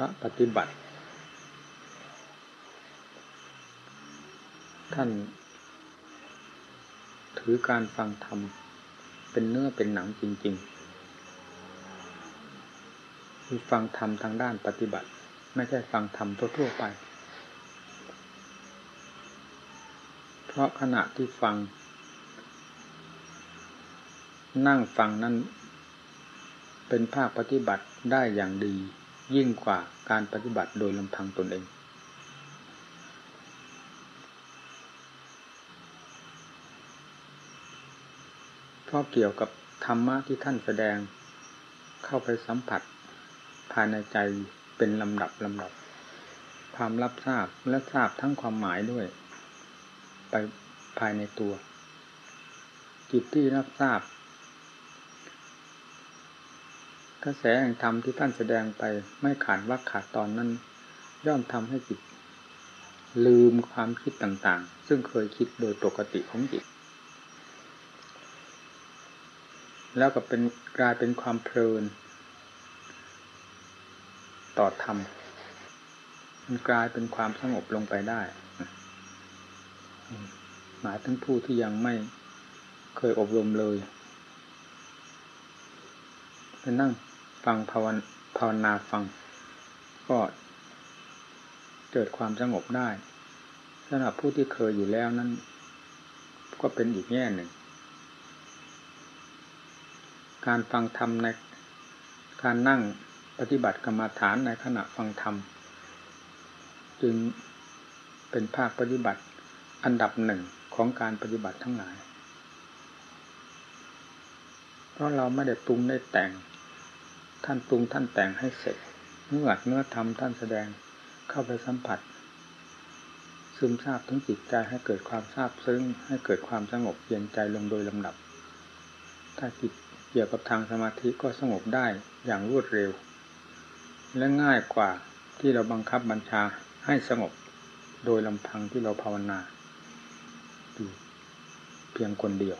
ระปฏิบัติ ท่าน ถือการฟังธรรม เป็นเนื้อเป็นหนังจริงๆ คือฟังธรรมทางด้านปฏิบัติ ไม่ใช่ฟังธรรมทั่วๆไป เพราะขณะที่ฟัง นั่งฟังนั้นเป็นภาคปฏิบัติได้อย่างดี ยิ่งกว่าการปฏิบัติโดยลำพังตนเอง เพราะเกี่ยวกับธรรมะที่ท่านแสดงเข้าไปสัมผัส ภายในใจเป็นลำดับลำดับ ความรับทราบและทราบทั้งความหมายด้วย ไปภายในตัว จิตที่รับทราบ กระแสแห่งธรรมที่ท่านแสดงไปไม่ขาดวักขาดตอนนั้น ย่อมทำให้จิต ลืมความคิดต่างๆ ซึ่งเคยคิดโดยปกติของจิต แล้วก็เป็นกลายเป็นความเพลิน ต่อธรรม มันกลายเป็นความสงบลงไปได้หมายถึงผู้ที่ยังไม่เคยอบรมเลยไปนั่ง ฟังภาวนาภาวนาฟัง ก็เกิดความสงบได้สำหรับผู้ที่เคยอยู่แล้วนั้น ก็เป็นอีกแง่หนึ่ง การฟังธรรมในการนั่งปฏิบัติกรรมฐานในขณะฟังธรรม จึงเป็นภาคปฏิบัติอันดับหนึ่งของการปฏิบัติทั้งหลาย เพราะเราไม่ได้ปรุงได้แต่ง ท่านปรุงท่านแต่งให้เสร็จเนื้อเนื้อธรรมท่านแสดงเข้าไปสัมผัส ซึมซาบทั้งจิตใจให้เกิดความซาบซึ้งให้เกิดความสงบเย็นใจลงโดยลำดับ ถ้าจิตเกี่ยวกับทางสมาธิก็สงบได้อย่างรวดเร็ว และง่ายกว่าที่เราบังคับบัญชาให้สงบโดยลำพังที่เราภาวนาเพียงคนเดียว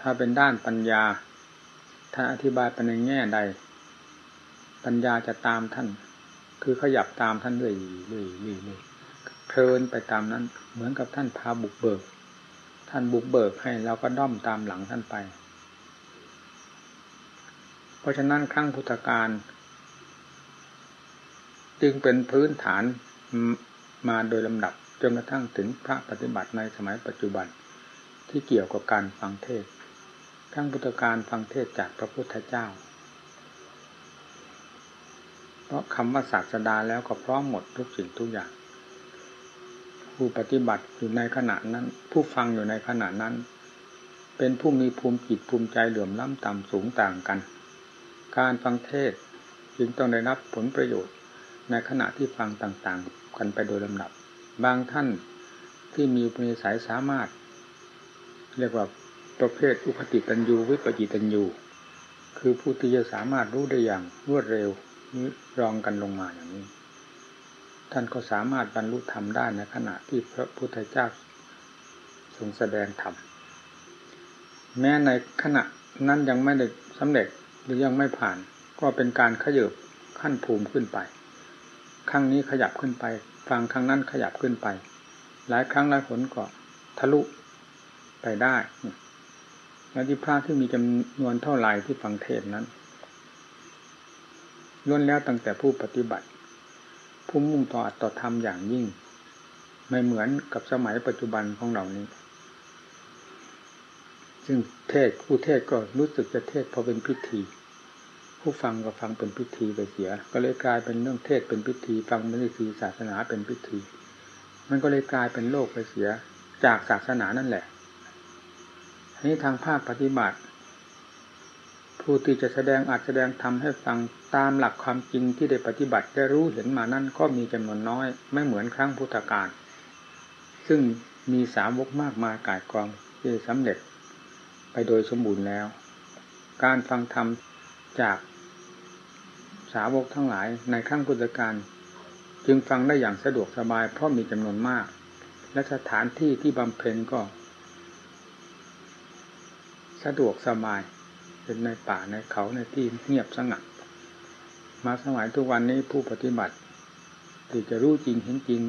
ถ้าเป็นด้านปัญญา ถ้าอธิบายไปในแง่ใด ปัญญาจะตามท่าน คือขยับตามท่านเรื่อยเรื่อยเรื่อยเพลินไปตามนั้น เหมือนกับท่านพาบุกเบิก ท่านบุกเบิกให้เราก็ด้อมตามหลังท่านไป เพราะฉะนั้นครั้งพุทธการ จึงเป็นพื้นฐานมาโดยลำดับจนกระทั่งถึงพระปฏิบัติในสมัยปัจจุบันที่เกี่ยวกับการฟังเทศ ทั้งพุทธการฟังเทศจากพระพุทธเจ้า เพราะคำว่าศาสดาแล้วก็พร้อมหมดทุกสิ่งทุกอย่าง ผู้ปฏิบัติอยู่ในขณะนั้น ผู้ฟังอยู่ในขณะนั้น เป็นผู้มีภูมิจิตภูมิใจเหลื่อมล้ำต่ำสูงต่างกัน การฟังเทศจึงต้องได้รับผลประโยชน์ในขณะที่ฟังต่างๆ กันไปโดยลำดับ บางท่านที่มีอุปนิสัยสามารถ เรียกว่า ประเภทอุคติตันยูวิปจิตันยูคือผู้ที่จะสามารถรู้ได้อย่างรวดเร็วนี้รองกันลงมาอย่างนี้ ท่านก็สามารถบรรลุธรรมได้ในขณะที่พระพุทธเจ้าทรงแสดงธรรมแม้ในขณะนั้นยังไม่ได้สำเร็จหรือยังไม่ผ่าน ก็เป็นการขยบขั้นภูมิขึ้นไปครั้งนี้ขยับขึ้นไป ฟังครั้งนั้นขยับขึ้นไป หลายครั้งหลายผลก็ทะลุไปได้ และที่พระที่มีจำนวนเท่าไหร่ที่ฟังเทศนั้นล้วนแล้วตั้งแต่ผู้ปฏิบัติ ผู้มุ่งต่ออัตต่อธรรมอย่างยิ่ง ไม่เหมือนกับสมัยปัจจุบันของเรานี้ ซึ่งเทศผู้เทศก็รู้สึกจะเทศพอเป็นพิธี ผู้ฟังก็ฟังเป็นพิธีไปเสีย ก็เลยกลายเป็นเรื่องเทศเป็นพิธี ฟังเป็นพิธีศาสนาเป็นพิธี มันก็เลยกลายเป็นโลกไปเสีย จากศาสนานั่นแหละ นี้ทางภาคปฏิบัติ ผู้ที่จะแสดงอาจแสดงทำให้ฟังตามหลักความจริงที่ได้ปฏิบัติได้รู้เห็นมานั่นก็มีจำนวนน้อย ไม่เหมือนครั้งพุทธกาลซึ่งมีสาวกมากมายกายกองที่สำเร็จไปโดยสมบูรณ์แล้ว การฟังธรรมจากสาวกทั้งหลายในครั้งพุทธกาลจึงฟังได้อย่างสะดวกสบายเพราะมีจำนวนมาก และสถานที่ที่บำเพ็ญก็ สะดวกสบาย เป็นในป่าในเขาในที่เงียบสงัด มาสมัยทุกวันนี้ผู้ปฏิบัติที่จะรู้จริงเห็นจริง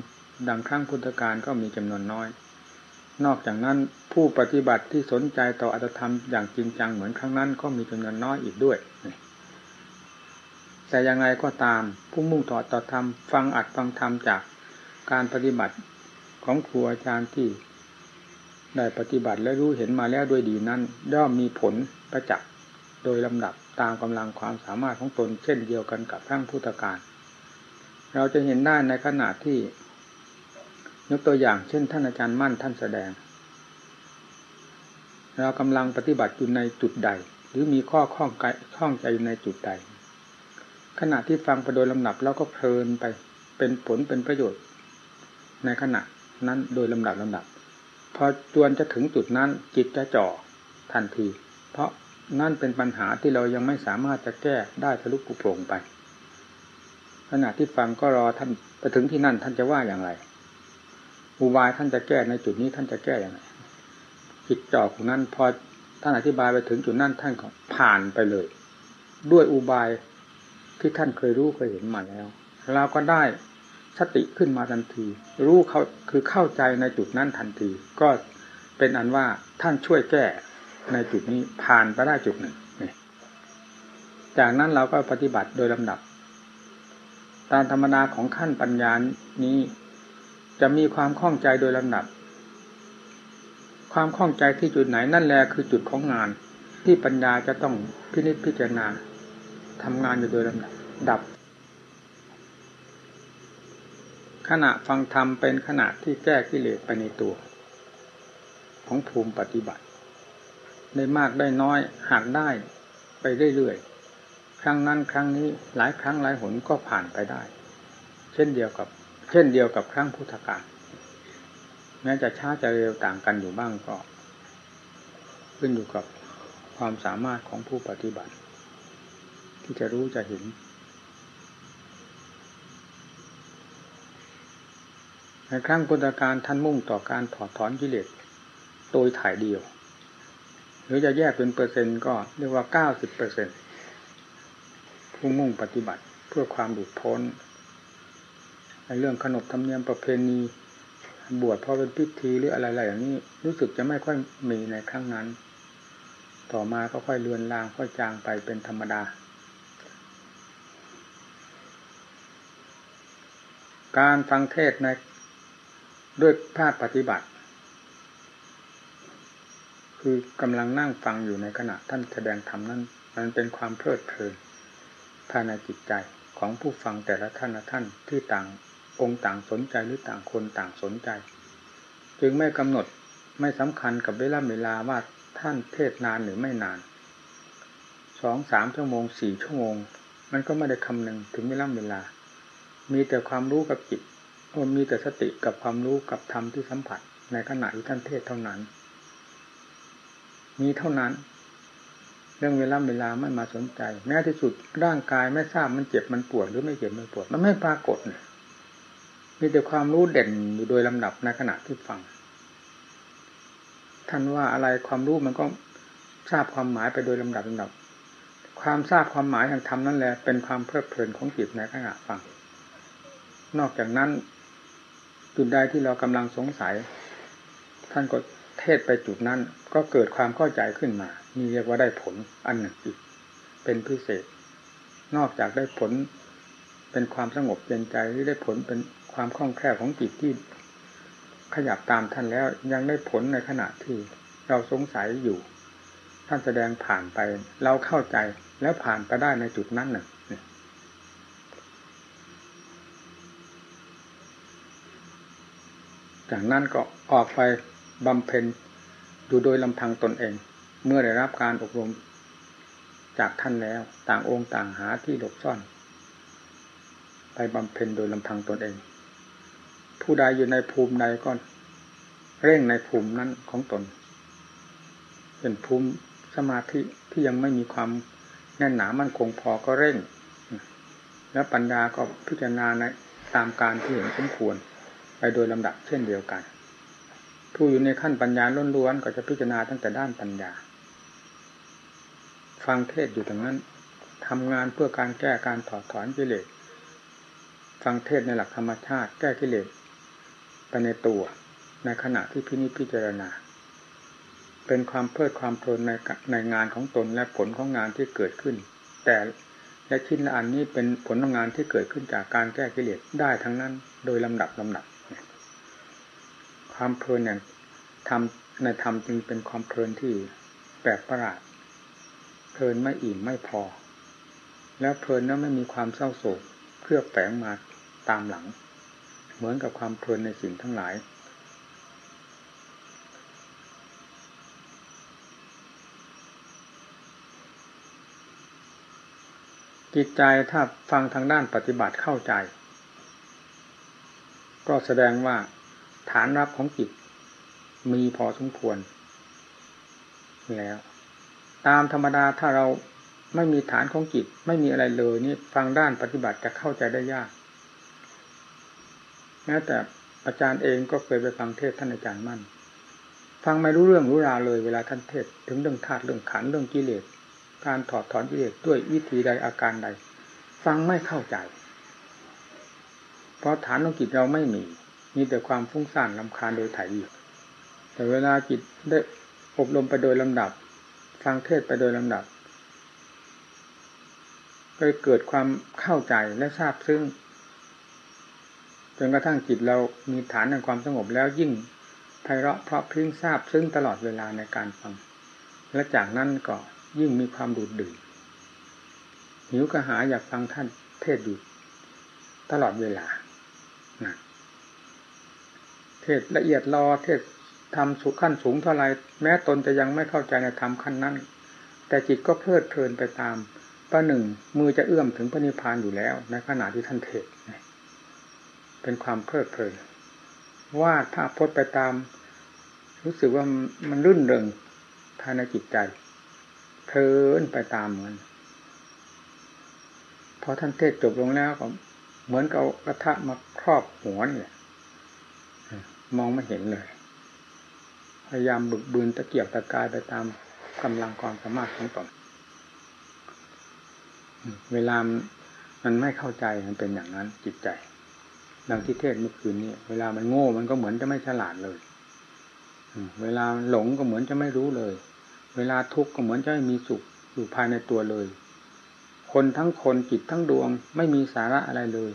ดังครั้งพุทธกาลก็มีจำนวนน้อย นอกจากนั้นผู้ปฏิบัติที่สนใจต่ออัตธรรมอย่างจริงจังเหมือนครั้งนั้นก็มีจำนวนน้อยอีกด้วยแต่อยังไงก็ตามผู้มุ่งต่อต่อธรรมฟังอัดฟังธรรมจากการปฏิบัติของครูอาจารย์ที่ ได้ปฏิบัติและรู้เห็นมาแล้วด้วยดีนั้น ย่อมมีผลประจักษ์โดยลำดับตามกำลังความสามารถของตน เช่นเดียวกันกับครั้งพุทธกาลเราจะเห็นได้ในขณะที่ ยกตัวอย่างเช่นท่านอาจารย์มั่นท่านแสดง เรากำลังปฏิบัติอยู่ในจุดใด หรือมีข้อข้องใจข้องใจในจุดใด ขณะที่ฟังไปโดยลำดับเราก็เพลินไปเป็นผลเป็นประโยชน์ ในขณะนั้นโดยลำดับลำดับ พอจวนจะถึงจุดนั้นจิตจะจ่อทันที เพราะนั่นเป็นปัญหาที่เรายังไม่สามารถจะแก้ได้ทะลุปุโปร่งไป ขณะที่ฟังก็รอท่านไปถึงที่นั่นท่านจะว่าอย่างไรอุบายท่านจะแก้ในจุดนี้ท่านจะแก้อย่างไรจิตจ่อของนั้นพอท่านอธิบายไปถึงจุดนั้นท่านก็ผ่านไปเลย ด้วยอุบายที่ท่านเคยรู้เคยเห็นมาแล้ว เราก็ได้ สติขึ้นมาทันที รู้เขาคือเข้าใจในจุดนั้นทันที ก็เป็นอันว่าท่านช่วยแก้ในจุดนี้ผ่านไปได้จุดหนึ่งจากนั้นเราก็ปฏิบัติโดยลำดับ ตามธรรมดาของขั้นปัญญานี้ จะมีความคล่องใจโดยลำดับ ความคล่องใจที่จุดไหนนั่นแหละคือจุดของงาน ที่ปัญญาจะต้องพินิจพิจารณาทำงานอยู่โดยลำดับดับ ขณะฟังธรรมเป็นขณะที่แก้กิเลสไปในตัว ของภูมิปฏิบัติได้มากได้น้อยหากได้ไปเรื่อยๆครั้งนั้นครั้งนี้หลายครั้งหลายหนก็ผ่านไปได้ เช่นเดียวกับ เช่นเดียวกับครั้งพุทธกาลแม้จะช้าจะเร็วต่างกันอยู่บ้างก็ ขึ้นอยู่กับความสามารถของผู้ปฏิบัติ ที่จะรู้จะเห็น ในครั้งพุทธกาลท่านมุ่งต่อการถอดถอนกิเลสโดยถ่ายเดียว หรือจะแยกเป็นเปอร์เซ็นต์ก็เรียกว่าเก้าสิบเปอร์เซ็นต์ผู้มุ่งปฏิบัติเพื่อความหลุดพ้น ในเรื่องขนบธรรมเนียมประเพณีบวชเพราะเป็นพิธีหรืออะไรๆอย่างนี้รู้สึกจะไม่ค่อยมีในครั้งนั้น ต่อมาก็ค่อยเลือนลางค่อยจางไปเป็นธรรมดา การฟังเทศใน ด้วยภาคปฏิบัติ คือกำลังนั่งฟังอยู่ในขณะท่านแสดงธรรมนั้น มันเป็นความเพลิดเพลินภายในจิตใจของผู้ฟังแต่ละท่านละท่านที่ต่างองค์ต่างสนใจหรือต่างคนต่างสนใจ จึงไม่กำหนดไม่สำคัญกับเวลาเวลาว่าท่านเทศนานหรือไม่นานสองสามชั่วโมงสี่ชั่วโมง มันก็ไม่ได้คำนึงถึงเวลาเวลา มีแต่ความรู้กับจิต มีแต่สติกับความรู้กับธรรมที่สัมผัส ในขณะที่ท่านเทศเท่านั้น มีเท่านั้น เรื่องเวลาเวลาไม่มาสนใจ แม้ที่สุดร่างกายไม่ทราบมันเจ็บมันปวดหรือไม่เจ็บไม่ปวด มันไม่ปรากฏมีแต่ความรู้เด่นอยู่โดยลำดับในขณะที่ฟังท่านว่าอะไรความรู้มันก็ทราบความหมายไปโดยลำดับลำดับ ความทราบความหมายทางธรรมนั่นแหละเป็นความเพลิดเพลินของจิตในขณะฟัง นอกจากนั้น จุดใดที่เรากำลังสงสัย ท่านก็เทศไปจุดนั้น ก็เกิดความเข้าใจขึ้นมา นี่เรียกว่าได้ผลอันหนึ่งอีก เป็นพิเศษ นอกจากได้ผลเป็นความสงบเย็นใจหรือได้ผลเป็นความคล่องแคล่วของจิตที่ขยับตามท่านแล้วยังได้ผลในขณะที่เราสงสัยอยู่ ท่านแสดงผ่านไป เราเข้าใจแล้วผ่านไปได้ในจุดนั้นหนึ่ง จากนั้นก็ออกไปบำเพ็ญดูโดยลำพังตนเอง เมื่อได้รับการอบรมจากท่านแล้วต่างองค์ต่างหาที่หลบซ่อน ไปบำเพ็ญโดยลำพังตนเอง ผู้ใดอยู่ในภูมิใดก็เร่งในภูมินั้นของตน เป็นภูมิสมาธิที่ยังไม่มีความแน่นหนามั่นคงพอก็เร่ง แล้วปัญญาก็พิจารณาในตามการที่เห็นสมควร ไปโดยลำดับเช่นเดียวกัน ผู้อยู่ในขั้นปัญญาล้วนๆก็จะพิจารณาตั้งแต่ด้านปัญญา ฟังเทศอยู่ตรงนั้นทำงานเพื่อการแก้การถอดถอนกิเลสฟังเทศในหลักธรรมชาติ แก้กิเลสไปในตัวในขณะที่พินิจพิจารณา เป็นความเพลิดความเพลินในในงานของตนและผลของงานที่เกิดขึ้น แต่และชิ้นละอันนี้เป็นผลของงานที่เกิดขึ้นจากการแก้กิเลสได้ทั้งนั้น โดยลำดับลำดับ ความเพลินอย่างทำในธรรมจึงเป็นความเพลินที่แปลกประหลาดเพลินไม่อิ่มไม่พอ แล้วเพลินนั้นไม่มีความเศร้าโศกเครือบแฝงมาตามหลัง เหมือนกับความเพลินในสิ่งทั้งหลาย จิตใจถ้าฟังทางด้านปฏิบัติเข้าใจ ก็แสดงว่า ฐานรับของจิต มีพอสมควร แล้ว ตามธรรมดาถ้าเราไม่มีฐานของจิต ไม่มีอะไรเลยนี่ฟังด้านปฏิบัติจะเข้าใจได้ยากแม้แต่อาจารย์เองก็เคยไปฟังเทศท่านอาจารย์มั่น ฟังไม่รู้เรื่องรู้ราวเลยเวลาท่านเทศ ถึงเรื่องธาตุเรื่องขันเรื่องกิเลสการถอดถอนกิเลสด้วยวิธีใดอาการใด ฟังไม่เข้าใจ เพราะฐานของจิตเราไม่มี มีแต่ความฟุ้งซ่านลำคาญโดยถ่ายอยู่แต่เวลาจิตได้อบรมไปโดยลำดับ ฟังเทศไปโดยลำดับก็เกิดความเข้าใจและทราบซึ่งจนกระทั่งจิตเรามีฐานในความสงบแล้วยิ่งไพเราะเพราะพิ้งทราบซึ่งตลอดเวลาในการฟัง และจากนั้นก็ยิ่งมีความดูดดื่มหิวกระหายอยากฟังท่านเทศอยู่ตลอดเวลา เทศละเอียดรอเทศทำสุขั้นสูงเท่าไรแม้ตนจะยังไม่เข้าใจในธรรมขั้นนั้น แต่จิตก็เพลิดเพลินไปตามประหนึ่งมือจะเอื้อมถึงพระนิพพานอยู่แล้ว ในขณะที่ท่านเทศเป็นความเพลิดเพลินวาดภาพพจน์ไปตาม รู้สึกว่ามันรื่นเริงภายในจิตใจเพลินไปตามเหมันพอท่านเทศจบลงแล้วก็เหมือนกับกระทะมาครอบหัวเนี่ย มองไม่เห็นเลย พยายามบึกบืนตะเกียบตะกายไปตามกำลังความสามารถของตนเวลามันไม่เข้าใจมันเป็นอย่างนั้นจิตใจดังที่เทศเมื่อคืนนี้เวลามันโง่มันก็เหมือนจะไม่ฉลาดเลยเวลาหลงก็เหมือนจะไม่รู้เลย เวลาทุกข์ก็เหมือนจะไม่มีสุขอยู่ภายในตัวเลย คนทั้งคนจิตทั้งดวง ไม่มีสาระอะไรเลย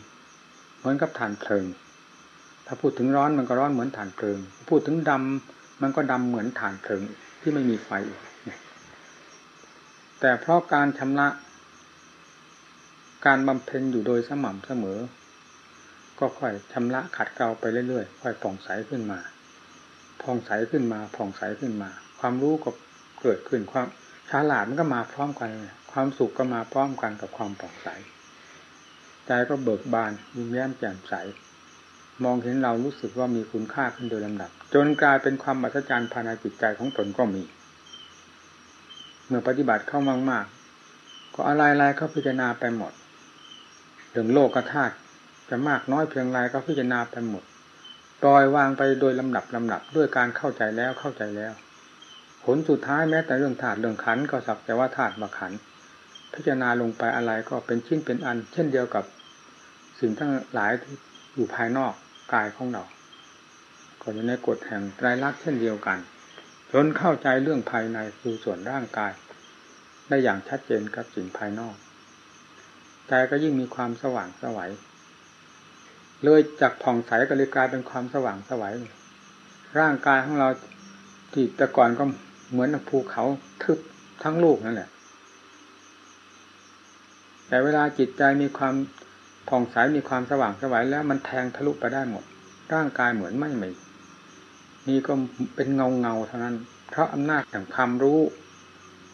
เหมือนกับฐานเพลิง ถ้าพูดถึงร้อนมันก็ร้อนเหมือนฐานเพลิง พูดถึงดำมันก็ดำเหมือนฐานเพลิงที่ไม่มีไฟแต่เพราะการชำระ การบำเพ็ญอยู่โดยสม่ำเสมอ ก็ค่อยชำระขัดเกลาไปเรื่อยๆ ค่อยผ่องใสขึ้นมา ผ่องใสขึ้นมา ผ่องใสขึ้นมา ความรู้ก็เกิดขึ้นความฉลาดมันก็มาพร้อมกัน ความสุขก็มาพร้อมกันกับความผ่องใส ใจก็เบิกบานยิ้มแย้มแจ่มใส มองเห็นเรารู้สึกว่ามีคุณค่าขึ้นโดยลำดับ จนกลายเป็นความอัศจรรย์ภายในจิตใจของตนก็มี เมื่อปฏิบัติเข้ามากๆ ก็อะไรๆก็พิจารณาไปหมดถึงโลกธาตุจะมากน้อยเพียงไรก็พิจารณาไปหมดปล่อยวางไปโดยลำดับลำดับด้วยการเข้าใจแล้วเข้าใจแล้ว ผลสุดท้ายแม้แต่เรื่องธาตุเรื่องขันก็สักแต่ว่าธาตุมาขันพิจารณาลงไปอะไรก็เป็นชิ้นเป็นอัน เช่นเดียวกับสิ่งทั้งหลายที่อยู่ภายนอก กายของเราก็อยู่ในกฎแห่งไตรลักษณ์เช่นเดียวกันจนเข้าใจเรื่องภายในคือส่วนร่างกาย ได้อย่างชัดเจนกับสิ่งภายนอก ใจก็ยิ่งมีความสว่างสวัยเลยจากผ่องใสก็เลยกลายเป็นความสว่างสวัยร่างกายของเราที่แต่ก่อนก็เหมือนภูเขาทึบทั้งลูกนั่นแหละแต่เวลาจิตใจมีความ ผ่องใสมีความสว่างสวัยแล้วมันแทงทะลุไปได้หมด ร่างกายเหมือนไม่ไมีนี่ก็เป็นเงาเงาเท่านั้น เพราะอำนาจแห่งความรู้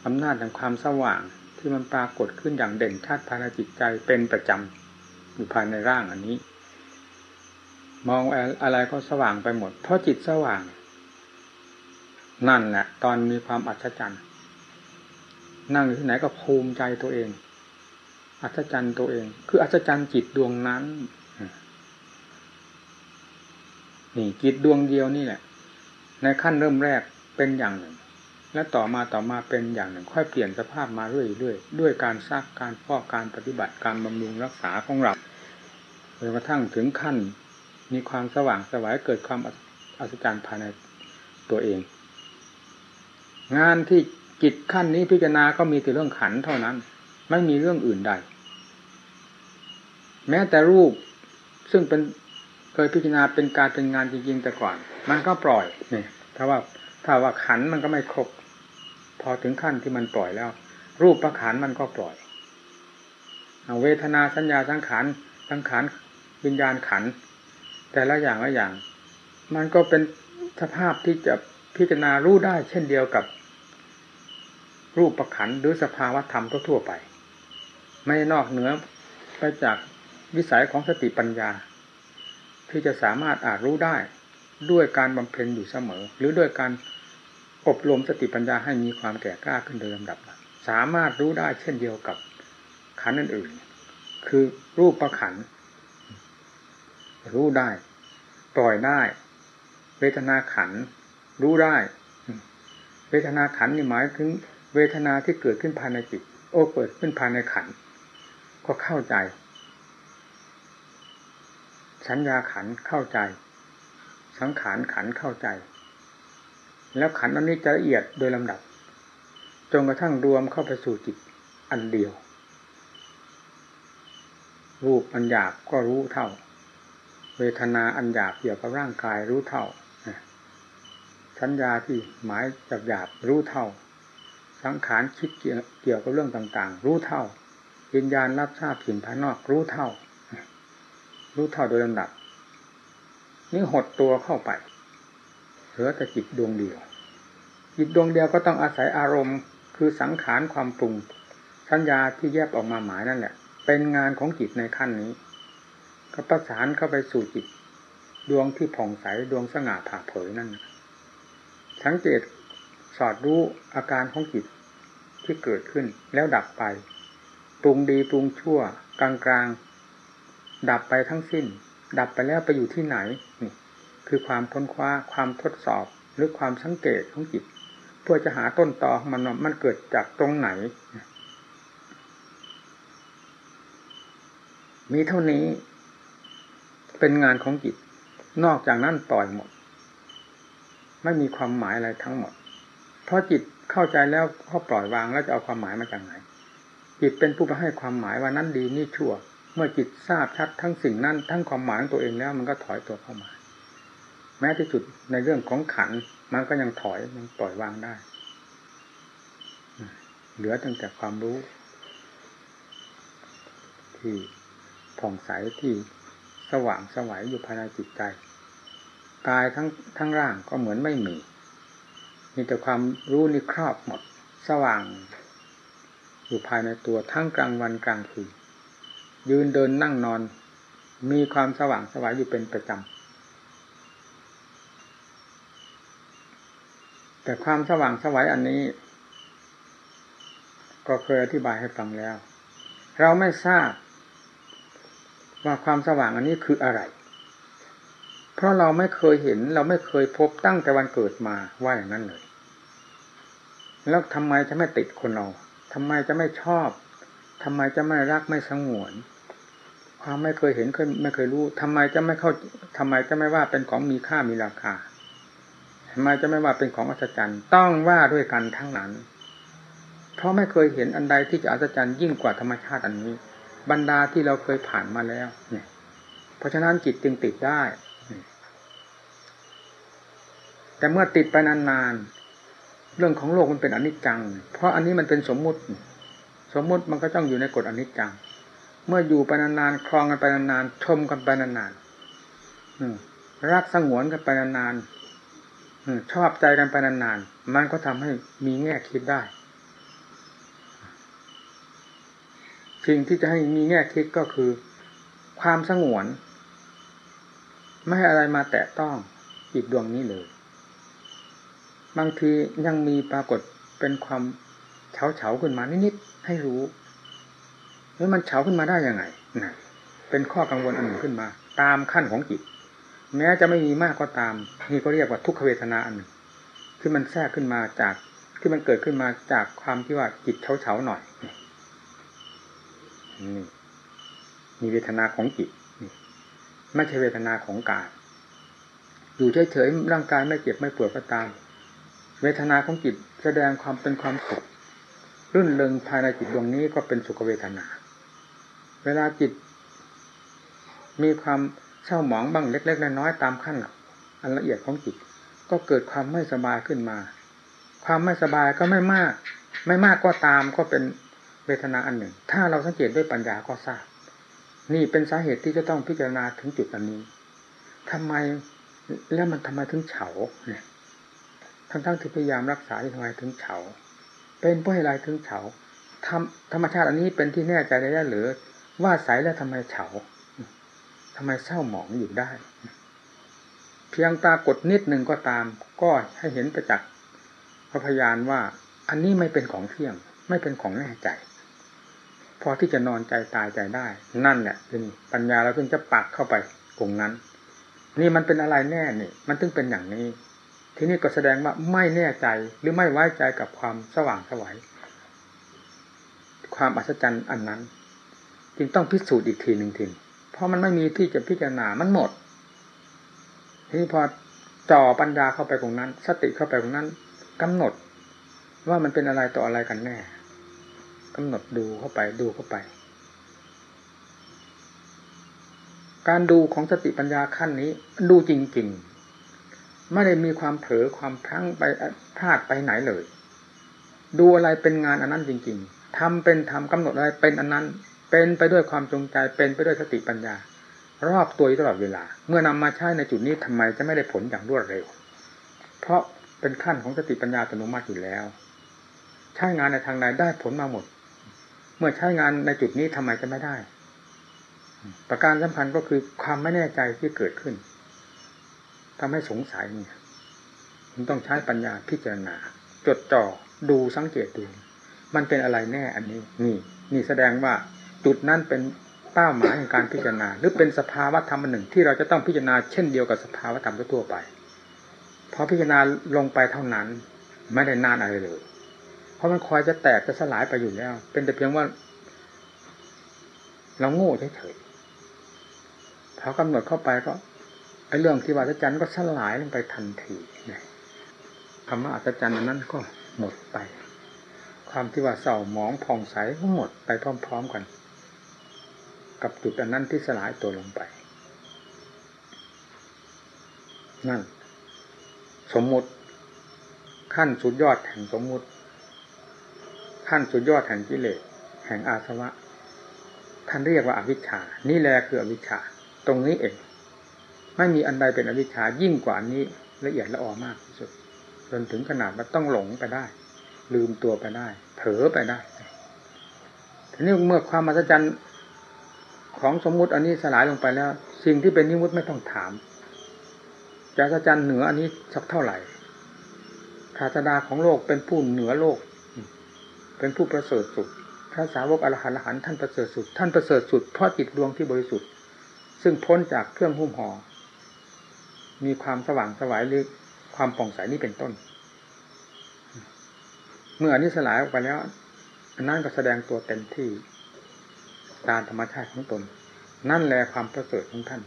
อำนาจแห่งความสว่างที่มันปรากฏขึ้นอย่างเด่นชัดภายในจิตใจเป็นประจำอยู่ภายในร่างอันนี้ มองอะไรก็สว่างไปหมด เพราะจิตสว่าง นั่นแหละตอนมีความอัศจรรย์นั่งอยู่ที่ไหนก็ภูมิใจตัวเอง อัศจรรย์ตัวเอง คืออัศจรรย์จิตดวงนั้นนี่จิตดวงเดียวนี่แหละ ในขั้นเริ่มแรกเป็นอย่างหนึ่ง และต่อมาต่อมาเป็นอย่างหนึ่ง ค่อยเปลี่ยนสภาพมาเรื่อยๆด้วยการซักการฟอกการปฏิบัติการบำรุงรักษาของเราจนกระทั่งถึงขั้น มีความสว่างสวายเกิดความอัศจรรย์ภายในตัวเอง งานที่จิตขั้นนี้พิจารณาก็มีแต่เรื่องขันเท่านั้น ไม่มีเรื่องอื่นใด แม้แต่รูปซึ่งเป็นเคยพิจารณาเป็นการเป็นงานจริงๆแต่ก่อน มันก็ปล่อยนี่ถ้าว่าถ้าว่าขันมันก็ไม่ครบ พอถึงขั้นที่มันปล่อยแล้ว รูปประขันมันก็ปล่อยเวทนาสัญญาสังขารสังขารวิญญาณขัน แต่ละอย่างละอย่าง มันก็เป็นสภาพที่จะพิจารณารู้ได้ เช่นเดียวกับ รูปประขันหรือสภาวะธรรมทั่วไป ไม่นอกเหนือไปจาก วิสัยของสติปัญญา ที่จะสามารถอาจรู้ได้ด้วยการบำเพ็ญอยู่เสมอ หรือด้วยการอบรมสติปัญญาให้มีความแก่กล้าขึ้นโดยลำดับ สามารถรู้ได้เช่นเดียวกับขันอื่นๆ คือรูปประขัน รู้ได้ ปล่อยได้ เวทนาขัน รู้ได้ เวทนาขันนี่หมายถึง เวทนาที่เกิดขึ้นภายในจิต โอ้เปิดขึ้นภายในขัน ก็เข้าใจ สัญญาขันเข้าใจ สังขารขันเข้าใจ แล้วขันอันนี้จะละเอียดโดยลำดับจนกระทั่งรวมเข้าไปสู่จิตอันเดียว รูปอันหยาบก็รู้เท่า เวทนาอันหยาบเกี่ยวกับร่างกายรู้เท่าสัญญาที่หมายจับหยาบรู้เท่า สังขารคิดเกี่ยวกับเรื่องต่างๆ รู้เท่าวิญญาณรับทราบสิ่งภายนอกรู้เท่า รู้เท่าโดยลำดับนี่หดตัวเข้าไปเหลือแต่จิตดวงเดียว จิตดวงเดียวก็ต้องอาศัยอารมณ์ คือสังขารความปรุงสัญญาที่แยกออกมาหมายนั่นแหละ เป็นงานของจิตในขั้นนี้ ก็ประสานเข้าไปสู่จิต ดวงที่ผ่องใสดวงสง่าผ่าเผยนั่นสังเกตสอดรู้อาการของจิตที่เกิดขึ้นแล้วดับไป ปรุงดีปรุงชั่ว กลางกลาง ดับไปทั้งสิ้น ดับไปแล้วไปอยู่ที่ไหนนี่คือความค้นคว้าความทดสอบหรือความสังเกตของจิต เพื่อจะหาต้นตอของมันมันเกิดจากตรงไหน มีเท่านี้เป็นงานของจิต นอกจากนั้นปล่อยหมด ไม่มีความหมายอะไรทั้งหมด เพราะจิตเข้าใจแล้วพอปล่อยวางแล้วจะเอาความหมายมาจากไหนจิตเป็นผู้ไปให้ความหมายว่านั้นดีนี่ชั่ว เมื่อจิตทราบชัดทั้งสิ่งนั้น ทั้งความหมายของตัวเองแล้ว มันก็ถอยตัวเข้ามา แม้ที่สุดในเรื่องของขันมันก็ยังถอยยังปล่อยวางได้ เหลือตั้งแต่ความรู้ ที่ผ่องใสที่สว่างสวัยอยู่ภายในจิตใจกายทั้งทั้งร่างก็เหมือนไม่มี มีแต่ความรู้นี่ครอบหมด สว่าง อยู่ภายในตัวทั้งกลางวันกลางคืน ยืนเดินนั่งนอน มีความสว่างสวายอยู่เป็นประจำ แต่ความสว่างสวัยอันนี้ ก็เคยอธิบายให้ฟังแล้ว เราไม่ทราบ ว่าความสว่างอันนี้คืออะไร เพราะเราไม่เคยเห็น เราไม่เคยพบตั้งแต่วันเกิดมาว่าอย่างนั้นเลย แล้วทำไมจะไม่ติดคนเราทำไมจะไม่ชอบ ทำไมจะไม่รักไม่สงวนความไม่เคยเห็นเคยไม่เคยรู้ทำไมจะไม่เข้าทำไมจะไม่ว่าเป็นของมีค่ามีราคาทำไมจะไม่ว่าเป็นของอัศจรรย์ ต้องว่าด้วยกันทั้งนั้น เพราะไม่เคยเห็นอันใดที่จะอัศจรรย์ยิ่งกว่าธรรมชาติอันนี้ บรรดาที่เราเคยผ่านมาแล้ว เนี่ย เพราะฉะนั้นจิตจึงติดได้ แต่เมื่อติดไปนานๆเรื่องของโลกมันเป็นอนิจจัง เพราะอันนี้มันเป็นสมมุติ สมมุติมันก็ต้องอยู่ในกฎอนิจจัง เมื่ออยู่ไปนานๆคลองกันไปนานๆชมกันไปนานๆรักสงวนกันไปนานๆชอบใจกันไปนานๆมันก็ทำให้มีแง่คิดได้สิ่งที่จะให้มีแง่คิดก็คือ ความสงวน ไม่ให้อะไรมาแตะต้องจิตดวงนี้เลย บางทียังมีปรากฏเป็นความ เฉาเฉาขึ้นมานิดๆให้รู้แล้วมันเฉาขึ้นมาได้ยังไงนะเป็นข้อกังวลอันหนึ่งขึ้นมา ตามขั้นของจิต แม้จะไม่มีมากก็ตามนี่ก็เรียกว่าทุกขเวทนาอันหนึ่งคือมันแทรกขึ้นมาจากที่มันเกิดขึ้นมาจากความที่ว่าจิตเฉาเฉาหน่อยนี่มีเวทนาของจิตไม่ใช่เวทนาของกายอยู่เฉยๆร่างกายไม่เจ็บไม่ปวดก็ตาม เวทนาของจิตแสดงความเป็นความสุข รื่นเริงภายในจิตดวงนี้ก็เป็นสุขเวทนา เวลาจิต มีความเศร้าหมองบ้างเล็ก ๆ น้อยๆตามขั้นอันละเอียดของจิต ก็เกิดความไม่สบายขึ้นมา ความไม่สบายก็ไม่มาก ไม่มากก็ตามก็เป็นเวทนาอันหนึ่ง ถ้าเราสังเกตด้วยปัญญาก็ทราบ นี่เป็นสาเหตุที่จะต้องพิจารณาถึงจุดอันนี้ทำไมแล้วมันทำไมถึงเฉาเนี่ยทั้งๆที่พยายามรักษาที่ทำไมถึงเฉา เป็นเพราะอะไรถึงเฉาธรรมธรรมชาติอันนี้เป็นที่แน่ใจได้หรือว่าใสแล้วทำไมเฉาทำไมเศร้าหมองอยู่ได้ เพียงตากดนิดหนึ่งก็ตาม ก็ให้เห็นประจักษ์พระพยานว่า อันนี้ไม่เป็นของเที่ยง ไม่เป็นของแน่ใจ พอที่จะนอนใจตายใจได้ นั่นแหละเป็นปัญญาเราเพิ่งจะปักเข้าไปตรงนั้น นี่มันเป็นอะไรแน่นี่ มันถึงเป็นอย่างนี้ ที่นี้ก็แสดงว่าไม่แน่ใจหรือไม่ไว้ใจกับความสว่างสวัยความอัศจรรย์อันนั้น จึงต้องพิสูจน์อีกทีหนึ่งทีเพราะมันไม่มีที่จะพิจารณามันหมด ทีนี้พอจ่อปัญญาเข้าไปตรงนั้น สติเข้าไปตรงนั้นกำหนด ว่ามันเป็นอะไรต่ออะไรกันแน่กำหนดดูเข้าไปดูเข้าไป การดูของสติปัญญาขั้นนี้ ดูจริง ๆ ไม่ได้มีความเผลอความพลั้งไปพลาดไปไหนเลย ดูอะไรเป็นงานอันนั้นจริง ๆทำเป็นทำกำหนดอะไรเป็นอันนั้น เป็นไปด้วยความจงใจเป็นไปด้วยสติปัญญา รอบตัวตลอดเวลา เมื่อนำมาใช้ในจุดนี้ทำไมจะไม่ได้ผลอย่างรวดเร็ว เพราะเป็นขั้นของสติปัญญาอัตโนมัติอยู่แล้ว ใช้งานในทางใดได้ผลมาหมด เมื่อใช้งานในจุดนี้ทำไมจะไม่ได้ ประการสำคัญก็คือความไม่แน่ใจที่เกิดขึ้น ทำให้สงสัยเนี่ยมันต้องใช้ปัญญาพิจารณา จดจ่อดูสังเกตดู มันเป็นอะไรแน่อันนี้ นี่ นี่แสดงว่าจุดนั้นเป็นเป้าหมายในการพิจารณา หรือเป็นสภาวะธรรมหนึ่งที่เราจะต้องพิจารณาเช่นเดียวกับสภาวะธรรมทั่วไปพอพิจารณาลงไปเท่านั้น ไม่ได้นานอะไรเลย เพราะมันคอยจะแตกจะสลายไปอยู่แล้ว เป็นแต่เพียงว่า เราโง่เฉยๆพอกำหนดเข้าไปก็ อ้เรื่องที่ว่าอัศจรรย์ก็สลายลงไปทันทีนี่ยคำว่าอัศจรรย์นั้นก็หมดไป ความที่ว่าเศร้าหมองผ่องใสก็หมดไปพร้อม ๆกัน กับจุดอันนั้นที่สลายตัวลงไป นั่น สมมุติ ขั้นสุดยอดแห่งสมมุติ ขั้นสุดยอดแห่งกิเลสแห่งอาสวะท่านเรียกว่าอาวิชชา นี่แหละคืออวิชชา ตรงนี้เอง ไม่มีอันใดเป็นอวิชชายิ่งกว่านี้ละเอียดละออมากที่สุด จนถึงขนาดว่าต้องหลงไปได้ ลืมตัวไปได้ เผลอไปได้ทีนี้เมื่อความมหัศจรรย์ของสมมุติอันนี้สลายลงไปแล้ว สิ่งที่เป็นนิมุติไม่ต้องถามจะสัจรรย์เหนืออันนี้สักเท่าไหร่ศาสดาของโลกเป็นผู้เหนือโลก เป็นผู้ประเสริฐสุด พระสาวกอรหันต์อรหันท่านประเสริฐสุด ท่านประเสริฐสุดเพราะจิตดวงที่บริสุทธิ์ ซึ่งพ้นจากเครื่องหุ้มห่อ มีความสว่างสวายหรือความป่องใสนี่เป็นต้น เมื่ออันนี้สลายออกไปแล้วอันนั้นก็แสดงตัวเต็มที่ตามธรรมชาติของตน นั่นแหละความประเสริฐของท่าน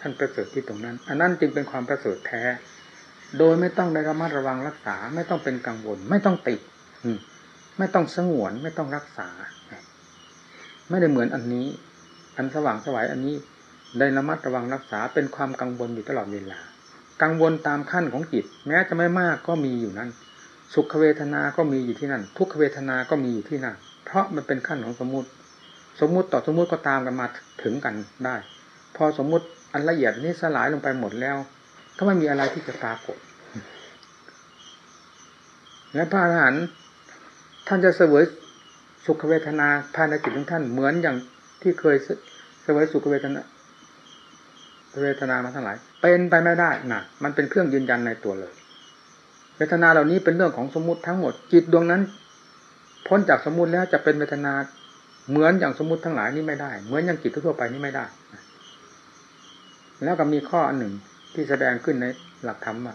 ท่านประเสริฐที่ตรงนั้น อันนั้นจึงเป็นความประเสริฐแท้ โดยไม่ต้องได้ระมัดระวังรักษา ไม่ต้องเป็นกังวล ไม่ต้องติดไม่ต้องสงวน ไม่ต้องรักษา ไม่ได้เหมือนอันนี้ อันสว่างสวายอันนี้ ได้ระมัดระวังรักษาเป็นความกังวลอยู่ตลอดเวลา กังวลตามขั้นของจิต แม้จะไม่มากก็มีอยู่นั้น สุขเวทนา ก็มีอยู่ที่นั่น ทุกขเวทนา ก็มีอยู่ที่นั่น เพราะมันเป็นขั้นของสมมติ สมมุติต่อสมมุติก็ตามกันมาถึงกันได้ พอสมมุติอันละเอียดนี้สลายลงไปหมดแล้ว ก็ไม่มีอะไรที่จะปรากฏ และพระอรหันต์ท่านจะเสวยสุขเวทนาภายในจิตของท่านเหมือนอย่างที่เคยเสวยสุขเวทนา เวทนามาทั้งหลาย เป็นไปไม่ได้นะมันเป็นเครื่องยืนยันในตัวเลย เวทนาเหล่านี้เป็นเรื่องของสมมติทั้งหมด จิตดวงนั้น พ้นจากสมมติแล้วจะเป็นเวทนาเหมือนอย่างสมมติทั้งหลายนี้ไม่ได้ เหมือนอย่างจิตทั่วไปนี้ไม่ได้ แล้วก็มีข้ออันหนึ่งที่แสดงขึ้นในหลักธรรมว่า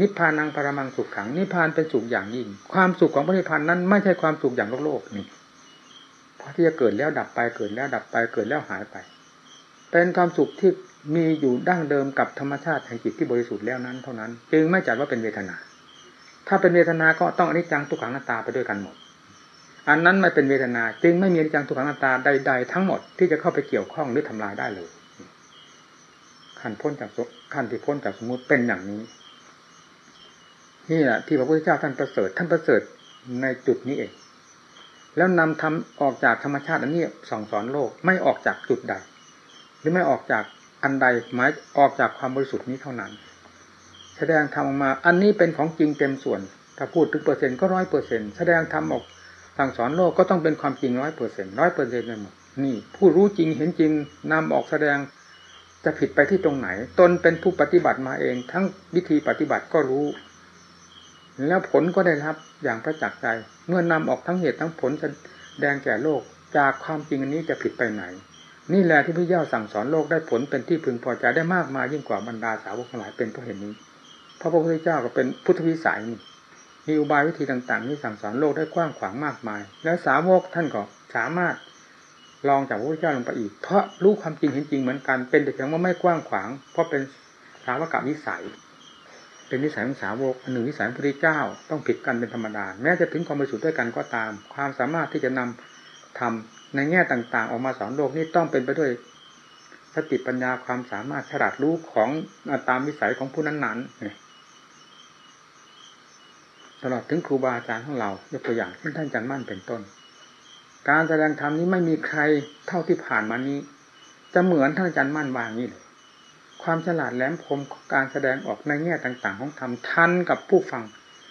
นิพพานังปรมังสุขขังนิพพานเป็นสุขอย่างยิ่ง ความสุขของพระนิพพานนั้นไม่ใช่ความสุขอย่างโลกโลกนี่เพราะที่จะเกิดแล้วดับไปเกิดแล้วดับไปเกิดแล้วหายไป เป็นความสุขที่ มีอยู่ดั้งเดิมกับธรรมชาติแห่งจิตที่บริสุทธิ์แล้วนั้นเท่านั้น จึงไม่จัดว่าเป็นเวทนา ถ้าเป็นเวทนาก็ต้องอนิจจังทุกขังนาตาไปด้วยกันหมด อันนั้นไม่เป็นเวทนาจึงไม่มีอนิจจังทุกขังนาตาใด ๆ ทั้งหมดที่จะเข้าไปเกี่ยวข้องหรือทำลายได้เลยขั้นพ้นจากขั้นที่พ้นจากสมมติเป็นอย่างนี้นี่แหละที่พระพุทธเจ้าท่านประเสริฐท่านประเสริฐในจุดนี้เอง แล้วนำทำออกจากธรรมชาติอันนี้ส่องสอนโลกไม่ออกจากจุดใด หรือไม่ออกจาก อันใดหมายออกจากความบริสุทธิ์นี้เท่านั้น แสดงธรรมออกมาอันนี้เป็นของจริงเต็มส่วน ถ้าพูดถึงเปอร์เซ็นต์ก็ร้อยเปอร์เซ็นต์แสดงธรรมออกสั่งสอนโลกก็ต้องเป็นความจริงร้อยเปอร์เซ็นต์ร้อยเปอร์เซ็นต์ไปหมดนี่ ผู้รู้จริงเห็นจริงนำออกแสดงจะผิดไปที่ตรงไหน ตนเป็นผู้ปฏิบัติมาเอง ทั้งวิธีปฏิบัติก็รู้ แล้วผลก็ได้รับอย่างประจักษ์ใจ เมื่อนำออกทั้งเหตุทั้งผลแสดงแก่โลก จากความจริงอันนี้จะผิดไปไหน นี่แหละที่พระเจ้าสั่งสอนโลกได้ผลเป็นที่พึงพอใจได้มากมายยิ่งกว่าบรรดาสาวกทั้งหลายเป็นเพราะเห็นนี้พระพุทธเจ้าก็เป็นพุทธวิสัยนี่มีอุบายวิธีต่างๆที่สั่งสอนโลกได้กว้างขวางมากมาย แล้วสาวกท่านก็สามารถลองจากพระพุทธเจ้าลงไปอีก เพราะรู้ความจริงเห็นจริงเหมือนกันเป็นแต่เพียงว่าไม่กว้างขวาง เพราะเป็นสาวกนิสัย เป็นนิสัยของสาวกอันหนึ่งนิสัยของพระพุทธเจ้าต้องผิดกันเป็นธรรมดาแม้จะถึงความบริสุทธิ์ด้วยกันก็ตาม ความสามารถที่จะนำทำ ในแง่ต่างๆ ออกมาสอนโลกนี้ต้องเป็นไปด้วยสติปัญญาความสามารถฉลาดรู้ของตามวิสัยของผู้นั้นๆตลอดถึงครูบาอาจารย์ของเรายกตัวอย่างเช่นท่านจันมั่นเป็นต้น การแสดงธรรมนี้ไม่มีใครเท่าที่ผ่านมานี้ จะเหมือนท่านอาจารย์มั่นวางนี้เลยความฉลาดแหลมคมของการแสดงออกในแง่ต่าง ๆ ของธรรมทันกับผู้ฟัง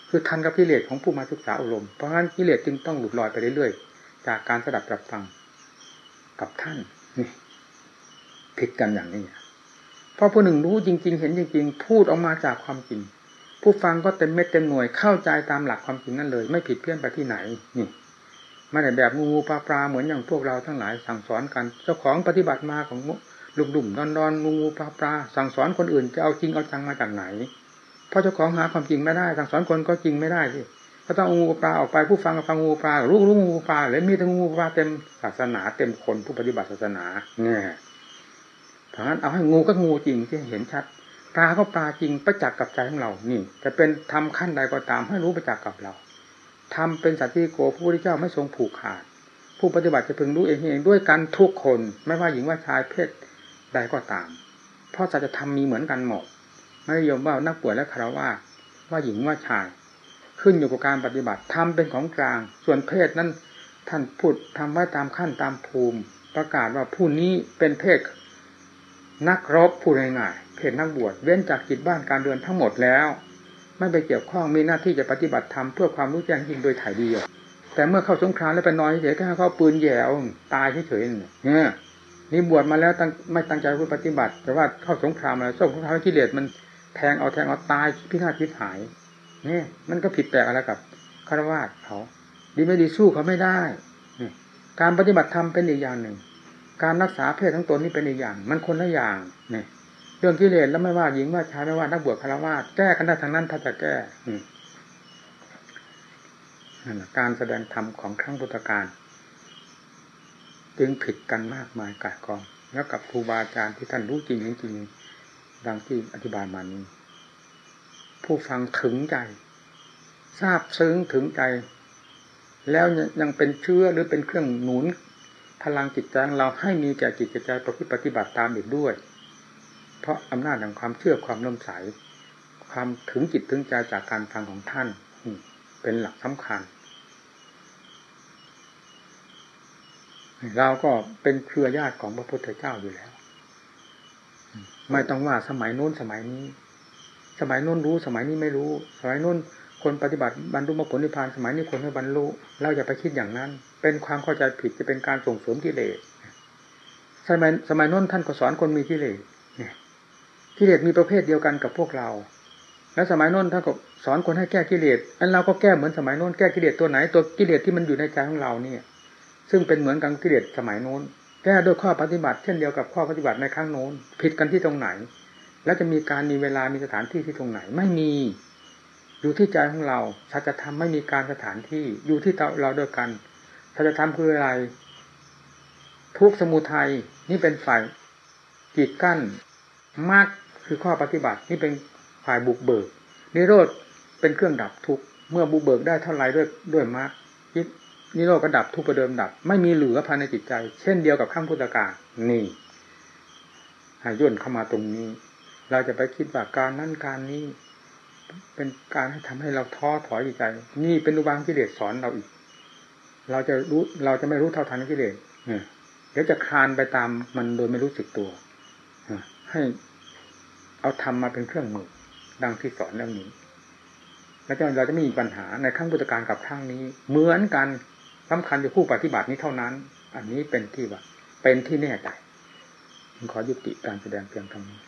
คือทันกับกิเลสของผู้มาศึกษาอารมณ์เพราะงั้นกิเลสจึงต้องหลุดลอยไปเรื่อยๆ จากการสดับรับฟังกับท่านนี่ผิดกันอย่างนี้เพราะผู้หนึ่งรู้จริง ๆ เห็นจริง ๆ พูดออกมาจากความจริง ผู้ฟังก็เต็มเม็ดเต็มหน่วยเข้าใจตามหลักความจริงนั่นเลย ไม่ผิดเพี้ยนไปที่ไหนนี่ไม่ได้แบบงูงูปลาปลาเหมือนอย่างพวกเราทั้งหลายสั่งสอนกัน เจ้าของปฏิบัติมาของลุมดุมดอนดอนงูงูปลาปลาสั่งสอนคนอื่นจะเอาจริงเอาจังมาจากไหนเพราะเจ้าของหาความจริงไม่ได้ สั่งสอนคนก็จริงไม่ได้สิ ก็ต้องงูปลาออกไปผู้ฟังก็ฟังงูปลารู้รู้งูปลาเลยมีแต่งูปลาเต็มศาสนา เต็มคนผู้ปฏิบัติศาสนาเนี่ยเพราะฉะนั้นเอาให้งูก็งูจริงที่เห็นชัดปลาก็ปลาจริงประจักษ์กับใจของเรา นี่จะเป็นทำขั้นใดก็ตามให้รู้ประจักษ์กับเราทำเป็นสัตว์ที่โกพระพุทธเจ้าไม่ทรงผูกขาด ผู้ปฏิบัติจะพึงรู้เองเองด้วยกันทุกคน ไม่ว่าหญิงว่าชายเพศใดก็ตาม เพราะสัจธรรมมีเหมือนกันหมดไม่ยอมว่านักป่วยและคารวะว่าหญิงว่าชาย ขึ้นอยู่กับการปฏิบัติทำเป็นของกลาง ส่วนเพศนั้นท่านพูดทำไว้ตามขั้นตามภูมิ ประกาศว่าผู้นี้เป็นเพศนักรบผู้ง่ายๆเพศนักบวชเว้นจากกิจบ้านการเดินทั้งหมดแล้ว ไม่ไปเกี่ยวข้องมีหน้าที่จะปฏิบัติธรรมเพื่อความรู้แจ้งจริงโดยถ่ายเดียวแต่เมื่อเข้าสงครามแล้วไปนอนเฉยๆแค่เขาปืนแย่วตายเฉยๆเนี่ยนี่บวชมาแล้วตั้งไม่ตั้งใจเพื่อปฏิบัติ แต่ว่าเข้าสงครามแล้วสงครามกิเลสมันแทงเอาแทงเอาตายพิฆาตพิหาย นี่มันก็ผิดแปลกอะไรกับคารวะเขาดีไม่ดีสู้เขาไม่ได้การปฏิบัติธรรมเป็นอีกอย่างหนึ่ง การรักษาเพศทั้งตนนี่เป็นอีกอย่าง มันคนละอย่างเนี่ยเรื่องกิเลสแล้วไม่ว่าหญิงว่าชายไม่ว่านักบวชคารวะแก้กันได้ทางนั้นถ้าจะแก้การแสดงธรรมของครั้งพุทธการจึงผิดกันมากมายกายกอง แล้วกับครูบาอาจารย์ที่ท่านรู้จริงจริงดังที่อธิบายมานี้ ผู้ฟังถึงใจ ทราบซึ้งถึงใจ แล้วยังเป็นเชื้อหรือเป็นเครื่องหนุนพลังจิตใจเราให้มีแก่จิตใจประพฤติปฏิบัติตามอีกด้วย เพราะอำนาจแห่งความเชื่อความน้มใส ความถึงจิตถึงใจจากการฟังของท่าน เป็นหลักสำคัญ เราก็เป็นเครือญาติของพระพุทธเจ้าอยู่แล้ว ไม่ต้องว่าสมัยโน้นสมัยนี้ สมัยโน้นรู้ สมัยนี้ไม่รู้ สมัยโน้นคนปฏิบัติบรรลุมรรคผลนิพพานสมัยนี้คนไม่บรรลุเราอย่าไปคิดอย่างนั้น เป็นความเข้าใจผิดจะเป็นการส่งเสริมกิเลสสมัยสมัยโน้นท่านก็สอนคนมีกิเลสเนี่ยกิเลสมีประเภทเดียวกันกับพวกเรา แล้วสมัยโน้นท่านก็สอนคนให้แก้กิเลสอันเราก็แก้เหมือนสมัยโน้นแก้กิเลสตัวไหน ตัวกิเลสที่มันอยู่ในใจของเราเนี่ย ซึ่งเป็นเหมือนกับกิเลสสมัยโน้นแก้ด้วยข้อปฏิบัติเช่นเดียวกับข้อปฏิบัติในครั้งโน้นผิดกันที่ตรงไหน แล้วจะมีการมีเวลามีสถานที่ที่ตรงไหน ไม่มี อยู่ที่ใจของเราสัจธรรมไม่มีการสถานที่อยู่ที่เราด้วยกันสัจธรรมคืออะไร ทุกสมุทัยนี่เป็นฝ่ายกีดกั้นมากคือข้อปฏิบัตินี่เป็นฝ่ายบุกเบิกนิโรธเป็นเครื่องดับทุกเมื่อบุกเบิกได้เท่าไรด้วยด้วยมากนิโรธก็ดับทุกประเดิมดับ ไม่มีเหลือภายในจิตใจ เช่นเดียวกับขั้งพุทธกาลนี่หาย่นเข้ามาตรงนี้ เราจะไปคิดว่าการนั้นการนี้ เป็นการให้ทำให้เราท้อถอยใจ นี่เป็นอุบางกิเลสสอนเราอีก เราจะรู้เราจะไม่รู้เท่าทันกิเลสเดี๋ยวจะคลานไปตามมันโดยไม่รู้สึกตัวให้เอาทำมาเป็นเครื่องมือ ดังที่สอนเรื่องนี้ แล้วเราจะไม่มีปัญหาในขั้งพุทธการกับขั้งนี้ เหมือนกันสำคัญอยู่ผู้ปฏิบัตินี้เท่านั้น อันนี้เป็นที่ว่า เป็นที่แน่ใจขอยุติการแสดงเพียงเท่านี้